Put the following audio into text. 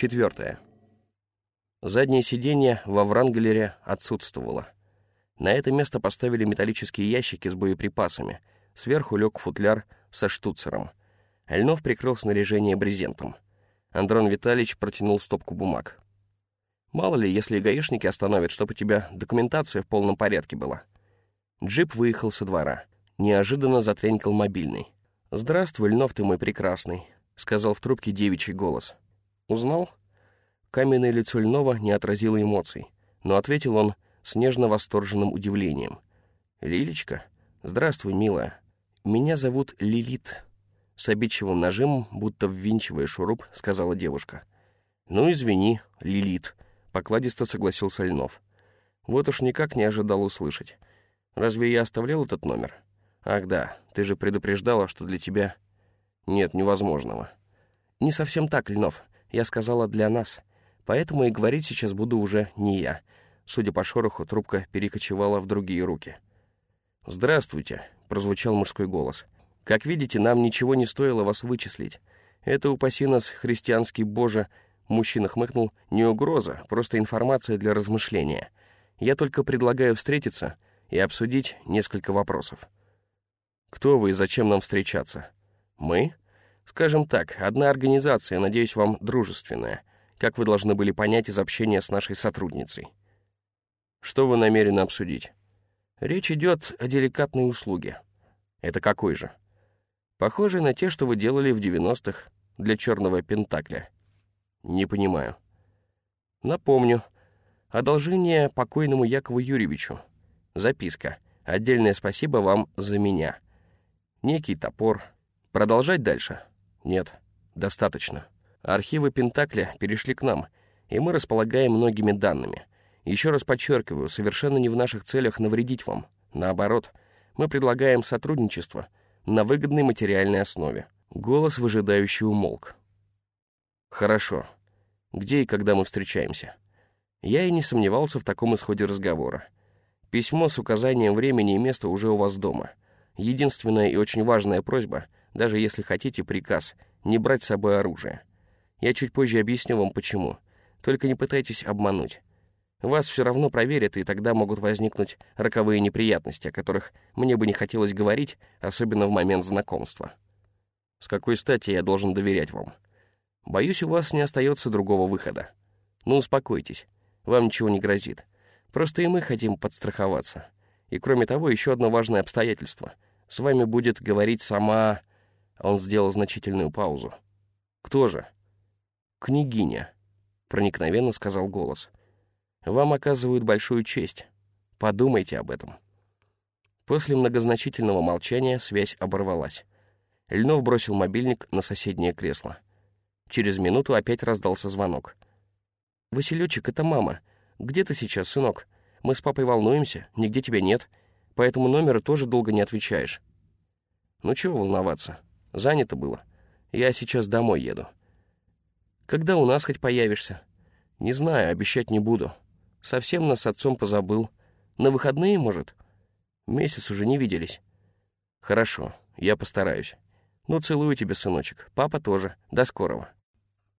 Четвертое. Заднее сиденье во Вранглере отсутствовало. На это место поставили металлические ящики с боеприпасами. Сверху лег футляр со штуцером. Льнов прикрыл снаряжение брезентом. Андрон Витальевич протянул стопку бумаг. «Мало ли, если гаишники остановят, чтобы у тебя документация в полном порядке была». Джип выехал со двора. Неожиданно затренькал мобильный. «Здравствуй, Льнов ты мой прекрасный», — сказал в трубке девичий голос. «Узнал?» Каменное лицо Льнова не отразило эмоций, но ответил он с нежно-восторженным удивлением. «Лилечка? Здравствуй, милая. Меня зовут Лилит». С обидчивым нажимом, будто ввинчивая шуруп, сказала девушка. «Ну, извини, Лилит», — покладисто согласился Льнов. «Вот уж никак не ожидал услышать. Разве я оставлял этот номер? Ах да, ты же предупреждала, что для тебя нет невозможного». «Не совсем так, Льнов. Я сказала «для нас». Поэтому и говорить сейчас буду уже не я. Судя по шороху, трубка перекочевала в другие руки. «Здравствуйте», — прозвучал мужской голос. «Как видите, нам ничего не стоило вас вычислить. Это, упаси нас, христианский боже...» Мужчина хмыкнул. «Не угроза, просто информация для размышления. Я только предлагаю встретиться и обсудить несколько вопросов». «Кто вы и зачем нам встречаться?» «Мы?» «Скажем так, одна организация, надеюсь, вам дружественная как вы должны были понять из общения с нашей сотрудницей. Что вы намерены обсудить? Речь идет о деликатной услуге. Это какой же? Похожей на те, что вы делали в 90-х для черного пентакля. Не понимаю. Напомню. Одолжение покойному Якову Юрьевичу. Записка. Отдельное спасибо вам за меня. Некий топор. Продолжать дальше? Нет. Достаточно. Архивы Пентакля перешли к нам, и мы располагаем многими данными. Еще раз подчеркиваю, совершенно не в наших целях навредить вам. Наоборот, мы предлагаем сотрудничество на выгодной материальной основе. Голос выжидающий умолк. Хорошо. Где и когда мы встречаемся? Я и не сомневался в таком исходе разговора. Письмо с указанием времени и места уже у вас дома. Единственная и очень важная просьба, даже если хотите приказ, не брать с собой оружие. Я чуть позже объясню вам, почему. Только не пытайтесь обмануть. Вас все равно проверят, и тогда могут возникнуть роковые неприятности, о которых мне бы не хотелось говорить, особенно в момент знакомства. С какой стати я должен доверять вам? Боюсь, у вас не остается другого выхода. Ну, успокойтесь, вам ничего не грозит. Просто и мы хотим подстраховаться. И кроме того, еще одно важное обстоятельство. С вами будет говорить сама... Он сделал значительную паузу. Кто же? «Княгиня», — проникновенно сказал голос. «Вам оказывают большую честь. Подумайте об этом». После многозначительного молчания связь оборвалась. Льнов бросил мобильник на соседнее кресло. Через минуту опять раздался звонок. «Василючек, это мама. Где ты сейчас, сынок? Мы с папой волнуемся, нигде тебя нет, поэтому номеру тоже долго не отвечаешь». «Ну чего волноваться? Занято было. Я сейчас домой еду». Когда у нас хоть появишься? Не знаю, обещать не буду. Совсем нас с отцом позабыл. На выходные, может? Месяц уже не виделись. Хорошо, я постараюсь. Ну, целую тебя, сыночек. Папа тоже. До скорого.